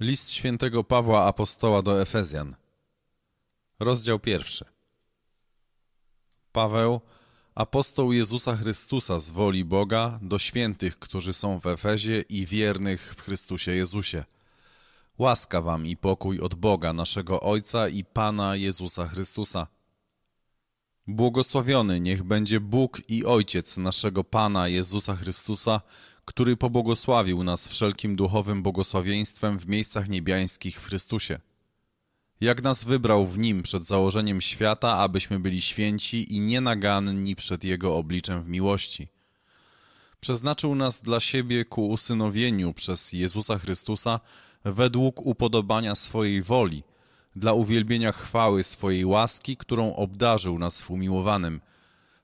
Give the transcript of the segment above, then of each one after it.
List świętego Pawła Apostoła do Efezjan Rozdział pierwszy Paweł, apostoł Jezusa Chrystusa z woli Boga do świętych, którzy są w Efezie i wiernych w Chrystusie Jezusie. Łaska wam i pokój od Boga, naszego Ojca i Pana Jezusa Chrystusa. Błogosławiony niech będzie Bóg i Ojciec naszego Pana Jezusa Chrystusa, który pobłogosławił nas wszelkim duchowym błogosławieństwem w miejscach niebiańskich w Chrystusie. Jak nas wybrał w Nim przed założeniem świata, abyśmy byli święci i nienaganni przed Jego obliczem w miłości. Przeznaczył nas dla siebie ku usynowieniu przez Jezusa Chrystusa według upodobania swojej woli, dla uwielbienia chwały swojej łaski, którą obdarzył nas w umiłowanym,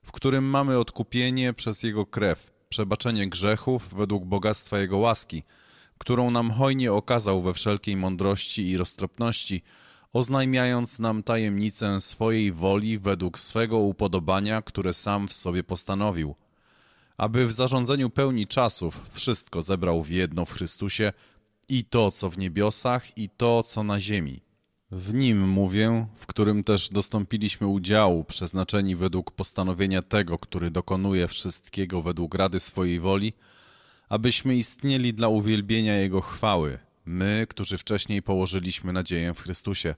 w którym mamy odkupienie przez Jego krew, przebaczenie grzechów według bogactwa Jego łaski, którą nam hojnie okazał we wszelkiej mądrości i roztropności, oznajmiając nam tajemnicę swojej woli według swego upodobania, które sam w sobie postanowił, aby w zarządzeniu pełni czasów wszystko zebrał w jedno w Chrystusie i to, co w niebiosach, i to, co na ziemi w nim mówię, w którym też dostąpiliśmy udziału, przeznaczeni według postanowienia tego, który dokonuje wszystkiego według rady swojej woli, abyśmy istnieli dla uwielbienia Jego chwały, my, którzy wcześniej położyliśmy nadzieję w Chrystusie.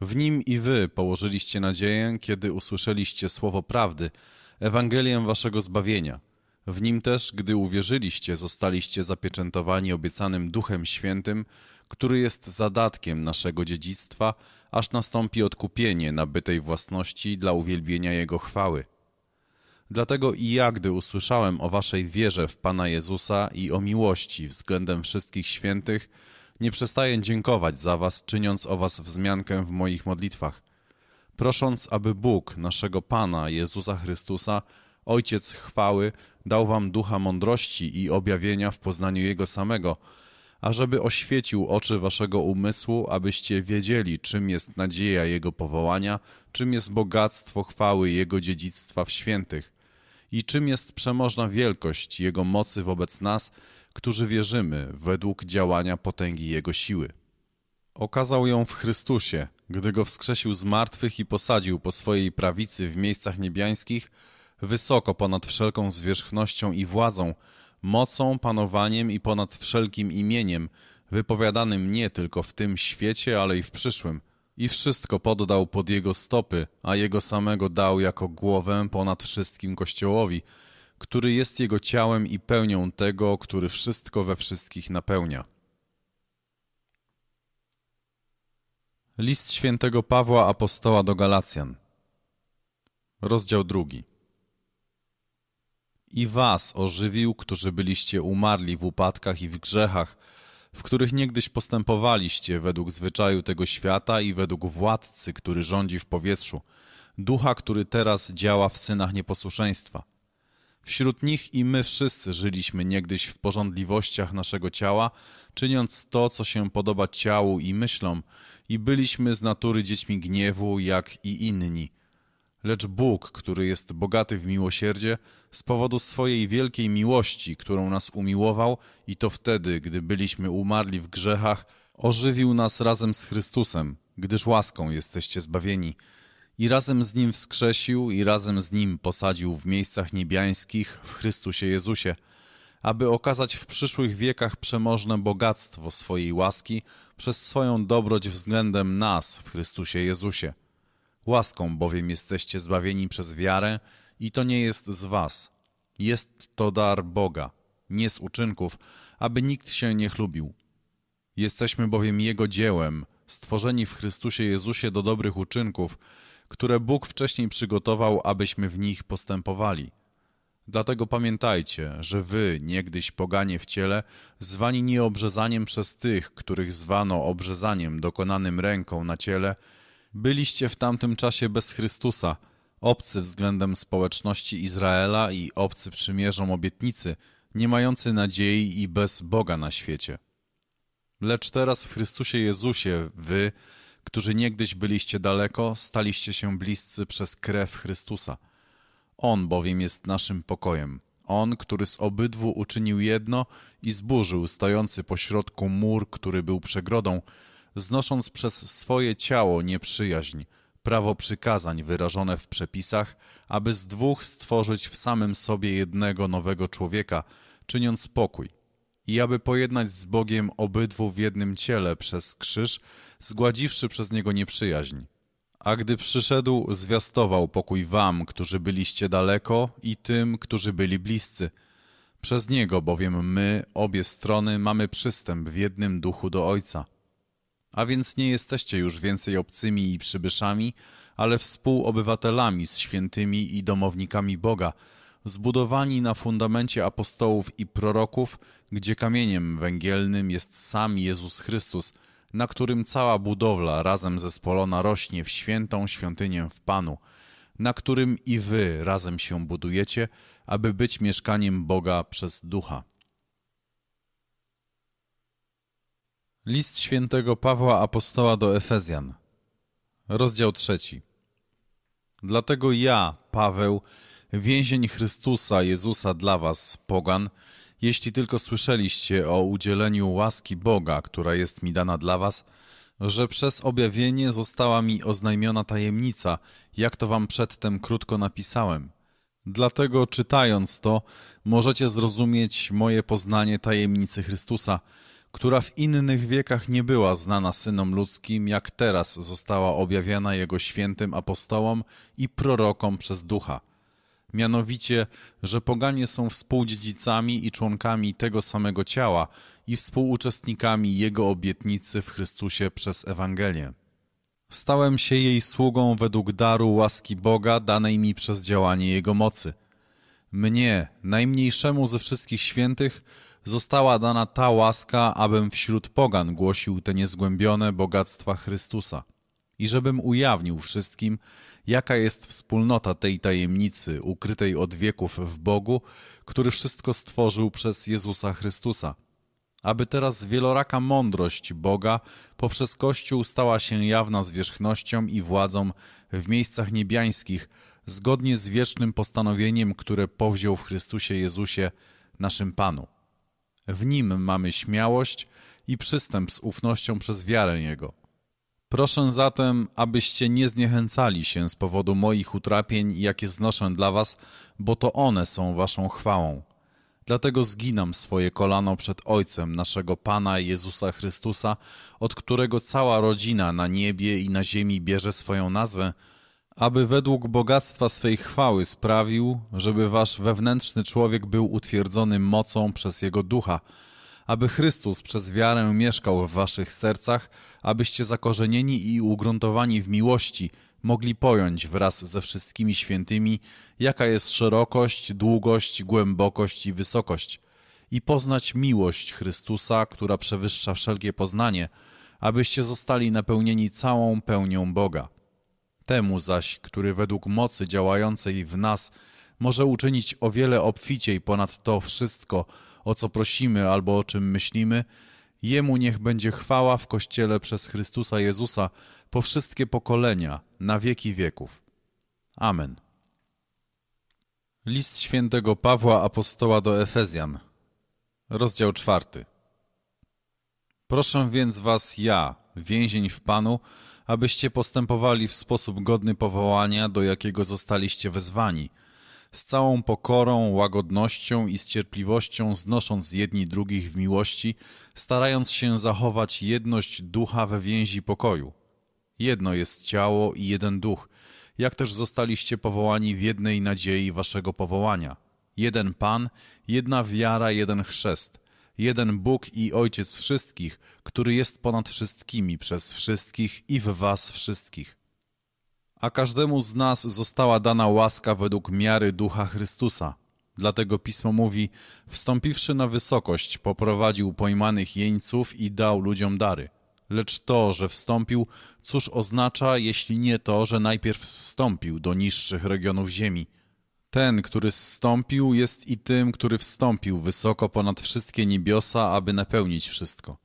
W nim i wy położyliście nadzieję, kiedy usłyszeliście słowo prawdy, Ewangelię waszego zbawienia. W nim też, gdy uwierzyliście, zostaliście zapieczętowani obiecanym Duchem Świętym, który jest zadatkiem naszego dziedzictwa, aż nastąpi odkupienie nabytej własności dla uwielbienia Jego chwały. Dlatego i ja, gdy usłyszałem o waszej wierze w Pana Jezusa i o miłości względem wszystkich świętych, nie przestaję dziękować za was, czyniąc o was wzmiankę w moich modlitwach, prosząc, aby Bóg, naszego Pana Jezusa Chrystusa, Ojciec chwały, dał wam ducha mądrości i objawienia w poznaniu Jego samego, ażeby oświecił oczy waszego umysłu, abyście wiedzieli, czym jest nadzieja Jego powołania, czym jest bogactwo chwały Jego dziedzictwa w świętych i czym jest przemożna wielkość Jego mocy wobec nas, którzy wierzymy według działania potęgi Jego siły. Okazał ją w Chrystusie, gdy Go wskrzesił z martwych i posadził po swojej prawicy w miejscach niebiańskich, wysoko ponad wszelką zwierzchnością i władzą, mocą, panowaniem i ponad wszelkim imieniem, wypowiadanym nie tylko w tym świecie, ale i w przyszłym. I wszystko poddał pod jego stopy, a jego samego dał jako głowę ponad wszystkim Kościołowi, który jest jego ciałem i pełnią tego, który wszystko we wszystkich napełnia. List świętego Pawła Apostoła do Galacjan Rozdział drugi i was ożywił, którzy byliście umarli w upadkach i w grzechach, w których niegdyś postępowaliście według zwyczaju tego świata i według władcy, który rządzi w powietrzu, ducha, który teraz działa w synach nieposłuszeństwa. Wśród nich i my wszyscy żyliśmy niegdyś w porządliwościach naszego ciała, czyniąc to, co się podoba ciału i myślom, i byliśmy z natury dziećmi gniewu, jak i inni – Lecz Bóg, który jest bogaty w miłosierdzie, z powodu swojej wielkiej miłości, którą nas umiłował, i to wtedy, gdy byliśmy umarli w grzechach, ożywił nas razem z Chrystusem, gdyż łaską jesteście zbawieni. I razem z Nim wskrzesił, i razem z Nim posadził w miejscach niebiańskich w Chrystusie Jezusie, aby okazać w przyszłych wiekach przemożne bogactwo swojej łaski przez swoją dobroć względem nas w Chrystusie Jezusie. Łaską bowiem jesteście zbawieni przez wiarę i to nie jest z was. Jest to dar Boga, nie z uczynków, aby nikt się nie chlubił. Jesteśmy bowiem Jego dziełem, stworzeni w Chrystusie Jezusie do dobrych uczynków, które Bóg wcześniej przygotował, abyśmy w nich postępowali. Dlatego pamiętajcie, że wy, niegdyś poganie w ciele, zwani nieobrzezaniem przez tych, których zwano obrzezaniem dokonanym ręką na ciele, Byliście w tamtym czasie bez Chrystusa, obcy względem społeczności Izraela i obcy przymierzom obietnicy, nie mający nadziei i bez Boga na świecie. Lecz teraz w Chrystusie Jezusie wy, którzy niegdyś byliście daleko, staliście się bliscy przez krew Chrystusa. On bowiem jest naszym pokojem. On, który z obydwu uczynił jedno i zburzył stojący pośrodku mur, który był przegrodą, znosząc przez swoje ciało nieprzyjaźń, prawo przykazań wyrażone w przepisach, aby z dwóch stworzyć w samym sobie jednego nowego człowieka, czyniąc pokój, i aby pojednać z Bogiem obydwu w jednym ciele przez krzyż, zgładziwszy przez niego nieprzyjaźń. A gdy przyszedł, zwiastował pokój wam, którzy byliście daleko, i tym, którzy byli bliscy. Przez niego bowiem my, obie strony, mamy przystęp w jednym duchu do Ojca. A więc nie jesteście już więcej obcymi i przybyszami, ale współobywatelami z świętymi i domownikami Boga, zbudowani na fundamencie apostołów i proroków, gdzie kamieniem węgielnym jest sam Jezus Chrystus, na którym cała budowla razem zespolona rośnie w świętą świątynię w Panu, na którym i wy razem się budujecie, aby być mieszkaniem Boga przez Ducha. List świętego Pawła Apostoła do Efezjan, rozdział trzeci. Dlatego ja, Paweł, więzień Chrystusa Jezusa dla was, pogan, jeśli tylko słyszeliście o udzieleniu łaski Boga, która jest mi dana dla was, że przez objawienie została mi oznajmiona tajemnica, jak to wam przedtem krótko napisałem. Dlatego czytając to, możecie zrozumieć moje poznanie tajemnicy Chrystusa, która w innych wiekach nie była znana synom ludzkim, jak teraz została objawiana Jego świętym apostołom i prorokom przez Ducha. Mianowicie, że poganie są współdziedzicami i członkami tego samego ciała i współuczestnikami Jego obietnicy w Chrystusie przez Ewangelię. Stałem się jej sługą według daru łaski Boga danej mi przez działanie Jego mocy. Mnie, najmniejszemu ze wszystkich świętych, została dana ta łaska, abym wśród pogan głosił te niezgłębione bogactwa Chrystusa i żebym ujawnił wszystkim, jaka jest wspólnota tej tajemnicy ukrytej od wieków w Bogu, który wszystko stworzył przez Jezusa Chrystusa. Aby teraz wieloraka mądrość Boga poprzez Kościół stała się jawna zwierzchnością i władzą w miejscach niebiańskich, zgodnie z wiecznym postanowieniem, które powziął w Chrystusie Jezusie, naszym Panu. W Nim mamy śmiałość i przystęp z ufnością przez wiarę Jego. Proszę zatem, abyście nie zniechęcali się z powodu moich utrapień, jakie znoszę dla was, bo to one są waszą chwałą. Dlatego zginam swoje kolano przed Ojcem naszego Pana Jezusa Chrystusa, od którego cała rodzina na niebie i na ziemi bierze swoją nazwę, aby według bogactwa swej chwały sprawił, żeby wasz wewnętrzny człowiek był utwierdzony mocą przez Jego Ducha, aby Chrystus przez wiarę mieszkał w waszych sercach, abyście zakorzenieni i ugruntowani w miłości mogli pojąć wraz ze wszystkimi świętymi, jaka jest szerokość, długość, głębokość i wysokość, i poznać miłość Chrystusa, która przewyższa wszelkie poznanie, abyście zostali napełnieni całą pełnią Boga. Temu zaś, który według mocy działającej w nas może uczynić o wiele obficiej ponad to wszystko, o co prosimy albo o czym myślimy, Jemu niech będzie chwała w Kościele przez Chrystusa Jezusa po wszystkie pokolenia, na wieki wieków. Amen. List świętego Pawła Apostoła do Efezjan, rozdział czwarty. Proszę więc was ja, więzień w Panu, abyście postępowali w sposób godny powołania, do jakiego zostaliście wezwani – z całą pokorą, łagodnością i z cierpliwością znosząc jedni drugich w miłości, starając się zachować jedność ducha we więzi pokoju. Jedno jest ciało i jeden duch, jak też zostaliście powołani w jednej nadziei waszego powołania. Jeden Pan, jedna wiara, jeden chrzest, jeden Bóg i Ojciec wszystkich, który jest ponad wszystkimi, przez wszystkich i w was wszystkich a każdemu z nas została dana łaska według miary Ducha Chrystusa. Dlatego Pismo mówi, wstąpiwszy na wysokość, poprowadził pojmanych jeńców i dał ludziom dary. Lecz to, że wstąpił, cóż oznacza, jeśli nie to, że najpierw wstąpił do niższych regionów ziemi. Ten, który zstąpił, jest i tym, który wstąpił wysoko ponad wszystkie niebiosa, aby napełnić wszystko.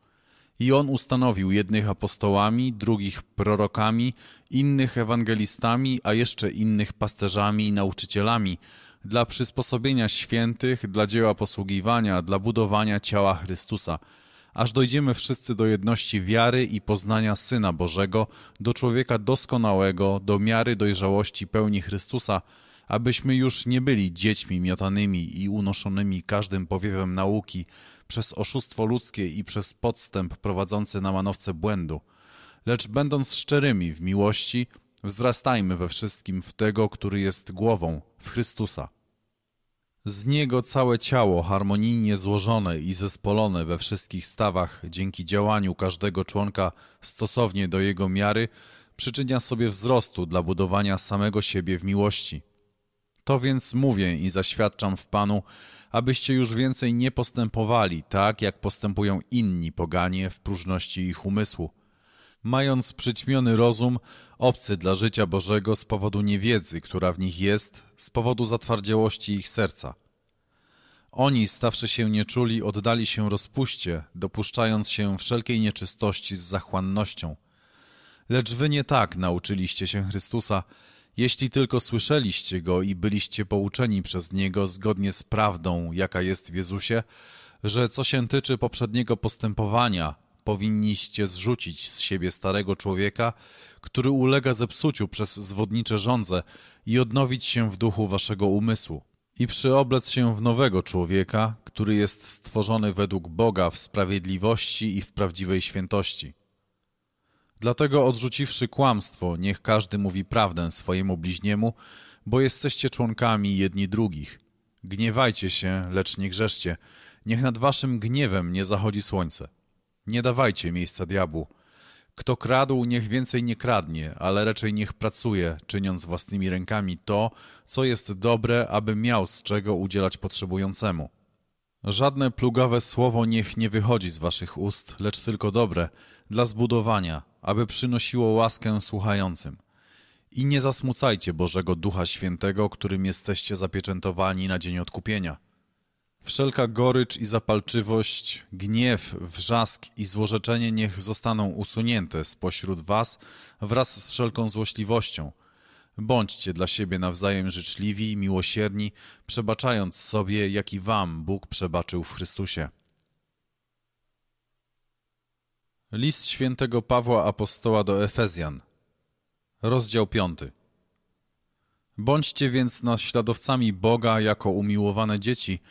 I on ustanowił jednych apostołami, drugich prorokami, innych ewangelistami, a jeszcze innych pasterzami i nauczycielami, dla przysposobienia świętych, dla dzieła posługiwania, dla budowania ciała Chrystusa, aż dojdziemy wszyscy do jedności wiary i poznania Syna Bożego, do człowieka doskonałego, do miary dojrzałości pełni Chrystusa, abyśmy już nie byli dziećmi miotanymi i unoszonymi każdym powiewem nauki przez oszustwo ludzkie i przez podstęp prowadzący na manowce błędu, lecz będąc szczerymi w miłości, wzrastajmy we wszystkim w tego, który jest głową, w Chrystusa. Z niego całe ciało harmonijnie złożone i zespolone we wszystkich stawach dzięki działaniu każdego członka stosownie do jego miary przyczynia sobie wzrostu dla budowania samego siebie w miłości. To więc mówię i zaświadczam w Panu, abyście już więcej nie postępowali tak, jak postępują inni poganie w próżności ich umysłu. Mając przyćmiony rozum, obcy dla życia Bożego z powodu niewiedzy, która w nich jest, z powodu zatwardziałości ich serca. Oni, stawszy się nieczuli, oddali się rozpuście, dopuszczając się wszelkiej nieczystości z zachłannością. Lecz wy nie tak nauczyliście się Chrystusa, jeśli tylko słyszeliście Go i byliście pouczeni przez Niego zgodnie z prawdą, jaka jest w Jezusie, że co się tyczy poprzedniego postępowania, powinniście zrzucić z siebie starego człowieka, który ulega zepsuciu przez zwodnicze żądze i odnowić się w duchu waszego umysłu i przyoblec się w nowego człowieka, który jest stworzony według Boga w sprawiedliwości i w prawdziwej świętości. Dlatego odrzuciwszy kłamstwo, niech każdy mówi prawdę swojemu bliźniemu, bo jesteście członkami jedni drugich. Gniewajcie się, lecz nie grzeszcie. Niech nad waszym gniewem nie zachodzi słońce. Nie dawajcie miejsca diabłu. Kto kradł, niech więcej nie kradnie, ale raczej niech pracuje, czyniąc własnymi rękami to, co jest dobre, aby miał z czego udzielać potrzebującemu. Żadne plugawe słowo niech nie wychodzi z waszych ust, lecz tylko dobre, dla zbudowania, aby przynosiło łaskę słuchającym. I nie zasmucajcie Bożego Ducha Świętego, którym jesteście zapieczętowani na dzień odkupienia. Wszelka gorycz i zapalczywość, gniew, wrzask i złorzeczenie niech zostaną usunięte spośród was wraz z wszelką złośliwością. Bądźcie dla siebie nawzajem życzliwi i miłosierni, przebaczając sobie, jak i wam Bóg przebaczył w Chrystusie. List świętego Pawła Apostoła do Efezjan Rozdział 5 Bądźcie więc naśladowcami Boga jako umiłowane dzieci –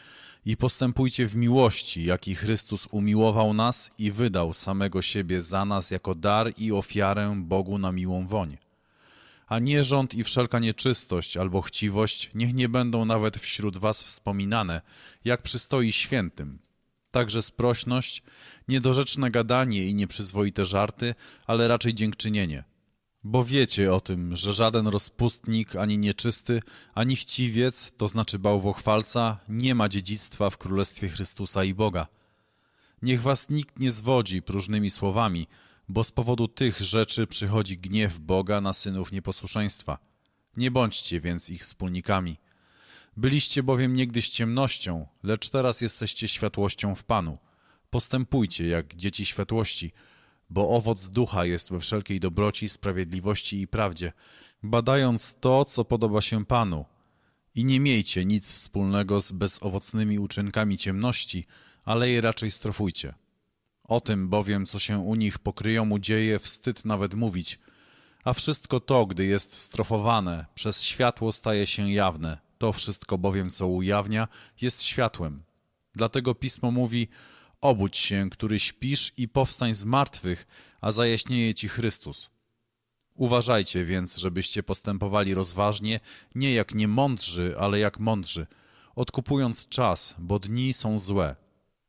i postępujcie w miłości, jaki Chrystus umiłował nas i wydał samego siebie za nas jako dar i ofiarę Bogu na miłą woń. A nierząd i wszelka nieczystość albo chciwość niech nie będą nawet wśród was wspominane, jak przystoi świętym. Także sprośność, niedorzeczne gadanie i nieprzyzwoite żarty, ale raczej dziękczynienie – bo wiecie o tym, że żaden rozpustnik, ani nieczysty, ani chciwiec, to znaczy bałwochwalca, nie ma dziedzictwa w Królestwie Chrystusa i Boga. Niech was nikt nie zwodzi próżnymi słowami, bo z powodu tych rzeczy przychodzi gniew Boga na synów nieposłuszeństwa. Nie bądźcie więc ich wspólnikami. Byliście bowiem niegdyś ciemnością, lecz teraz jesteście światłością w Panu. Postępujcie jak dzieci światłości – bo owoc ducha jest we wszelkiej dobroci, sprawiedliwości i prawdzie, badając to, co podoba się Panu. I nie miejcie nic wspólnego z bezowocnymi uczynkami ciemności, ale je raczej strofujcie. O tym bowiem, co się u nich pokryjomu dzieje, wstyd nawet mówić, a wszystko to, gdy jest strofowane, przez światło staje się jawne. To wszystko bowiem, co ujawnia, jest światłem. Dlatego Pismo mówi, Obudź się, który śpisz i powstań z martwych, a zajaśnieje ci Chrystus. Uważajcie więc, żebyście postępowali rozważnie, nie jak niemądrzy, ale jak mądrzy, odkupując czas, bo dni są złe.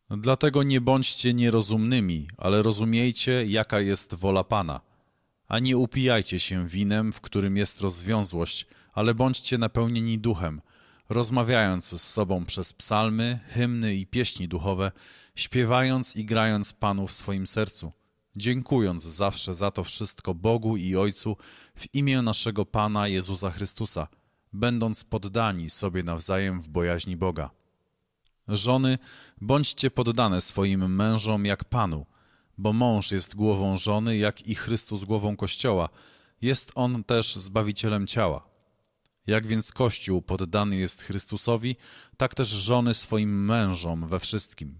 Dlatego nie bądźcie nierozumnymi, ale rozumiejcie, jaka jest wola Pana. A nie upijajcie się winem, w którym jest rozwiązłość, ale bądźcie napełnieni duchem, rozmawiając z sobą przez psalmy, hymny i pieśni duchowe, śpiewając i grając Panu w swoim sercu, dziękując zawsze za to wszystko Bogu i Ojcu w imię naszego Pana Jezusa Chrystusa, będąc poddani sobie nawzajem w bojaźni Boga. Żony, bądźcie poddane swoim mężom jak Panu, bo mąż jest głową żony, jak i Chrystus głową Kościoła, jest on też Zbawicielem ciała. Jak więc Kościół poddany jest Chrystusowi, tak też żony swoim mężom we wszystkim.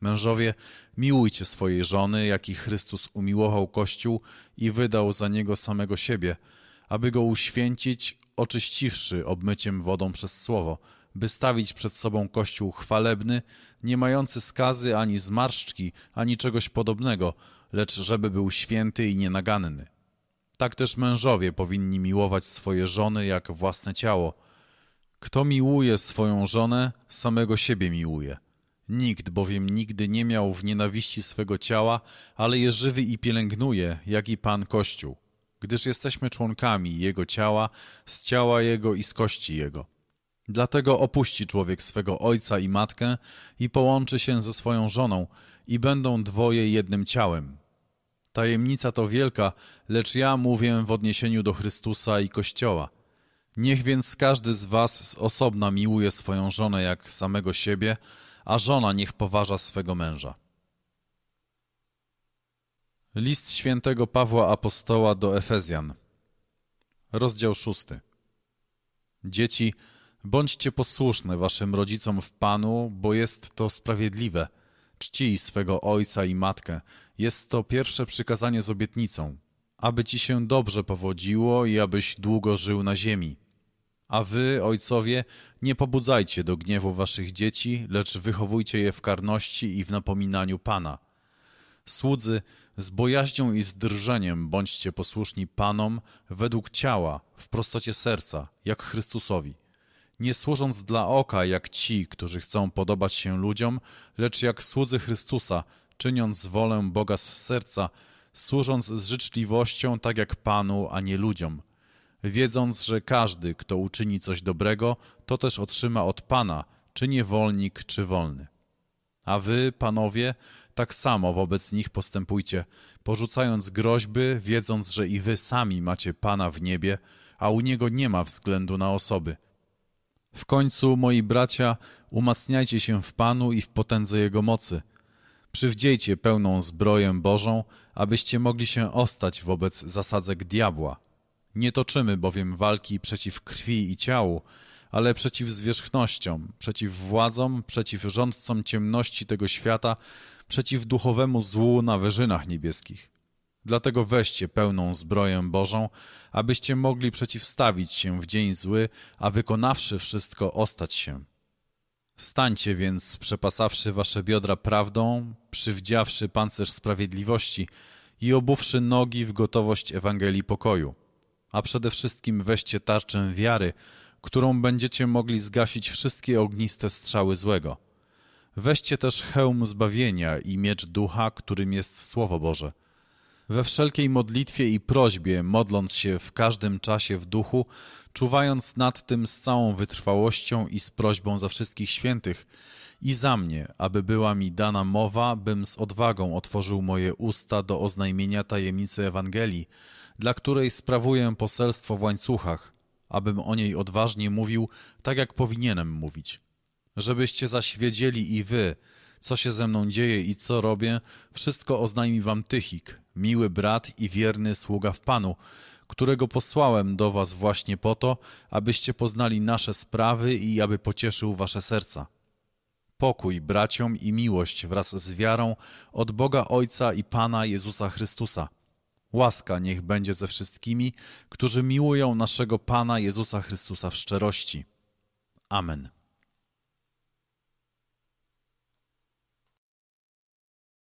Mężowie, miłujcie swoje żony, jak i Chrystus umiłował Kościół i wydał za niego samego siebie, aby go uświęcić, oczyściwszy obmyciem wodą przez słowo, by stawić przed sobą Kościół chwalebny, nie mający skazy ani zmarszczki, ani czegoś podobnego, lecz żeby był święty i nienaganny. Tak też mężowie powinni miłować swoje żony jak własne ciało. Kto miłuje swoją żonę, samego siebie miłuje. Nikt bowiem nigdy nie miał w nienawiści swego ciała, ale je żywy i pielęgnuje, jak i Pan Kościół, gdyż jesteśmy członkami Jego ciała, z ciała Jego i z kości Jego. Dlatego opuści człowiek swego ojca i matkę i połączy się ze swoją żoną i będą dwoje jednym ciałem. Tajemnica to wielka, lecz ja mówię w odniesieniu do Chrystusa i Kościoła. Niech więc każdy z was z osobna miłuje swoją żonę jak samego siebie, a żona niech poważa swego męża. List świętego Pawła Apostoła do Efezjan Rozdział szósty Dzieci, bądźcie posłuszne waszym rodzicom w Panu, bo jest to sprawiedliwe. Czcij swego ojca i matkę. Jest to pierwsze przykazanie z obietnicą, aby ci się dobrze powodziło i abyś długo żył na ziemi. A wy, ojcowie, nie pobudzajcie do gniewu waszych dzieci, lecz wychowujcie je w karności i w napominaniu Pana. Słudzy, z bojaźnią i z drżeniem bądźcie posłuszni Panom według ciała, w prostocie serca, jak Chrystusowi. Nie służąc dla oka, jak ci, którzy chcą podobać się ludziom, lecz jak słudzy Chrystusa, czyniąc wolę Boga z serca, służąc z życzliwością tak jak Panu, a nie ludziom – wiedząc, że każdy, kto uczyni coś dobrego, to też otrzyma od Pana, czy niewolnik, czy wolny. A wy, panowie, tak samo wobec nich postępujcie, porzucając groźby, wiedząc, że i wy sami macie Pana w niebie, a u Niego nie ma względu na osoby. W końcu, moi bracia, umacniajcie się w Panu i w potędze Jego mocy. Przywdziejcie pełną zbroję Bożą, abyście mogli się ostać wobec zasadzek diabła – nie toczymy bowiem walki przeciw krwi i ciału, ale przeciw zwierzchnościom, przeciw władzom, przeciw rządcom ciemności tego świata, przeciw duchowemu złu na wyżynach niebieskich. Dlatego weźcie pełną zbroję Bożą, abyście mogli przeciwstawić się w dzień zły, a wykonawszy wszystko ostać się. Stańcie więc, przepasawszy wasze biodra prawdą, przywdziawszy pancerz sprawiedliwości i obuwszy nogi w gotowość Ewangelii pokoju a przede wszystkim weźcie tarczę wiary, którą będziecie mogli zgasić wszystkie ogniste strzały złego. Weźcie też hełm zbawienia i miecz ducha, którym jest Słowo Boże. We wszelkiej modlitwie i prośbie, modląc się w każdym czasie w duchu, czuwając nad tym z całą wytrwałością i z prośbą za wszystkich świętych, i za mnie, aby była mi dana mowa, bym z odwagą otworzył moje usta do oznajmienia tajemnicy Ewangelii, dla której sprawuję poselstwo w łańcuchach, abym o niej odważnie mówił, tak jak powinienem mówić. Żebyście zaś wiedzieli i wy, co się ze mną dzieje i co robię, wszystko oznajmi wam Tychik, miły brat i wierny sługa w Panu, którego posłałem do was właśnie po to, abyście poznali nasze sprawy i aby pocieszył wasze serca. Pokój braciom i miłość wraz z wiarą od Boga Ojca i Pana Jezusa Chrystusa – Łaska niech będzie ze wszystkimi, którzy miłują naszego Pana Jezusa Chrystusa w szczerości. Amen.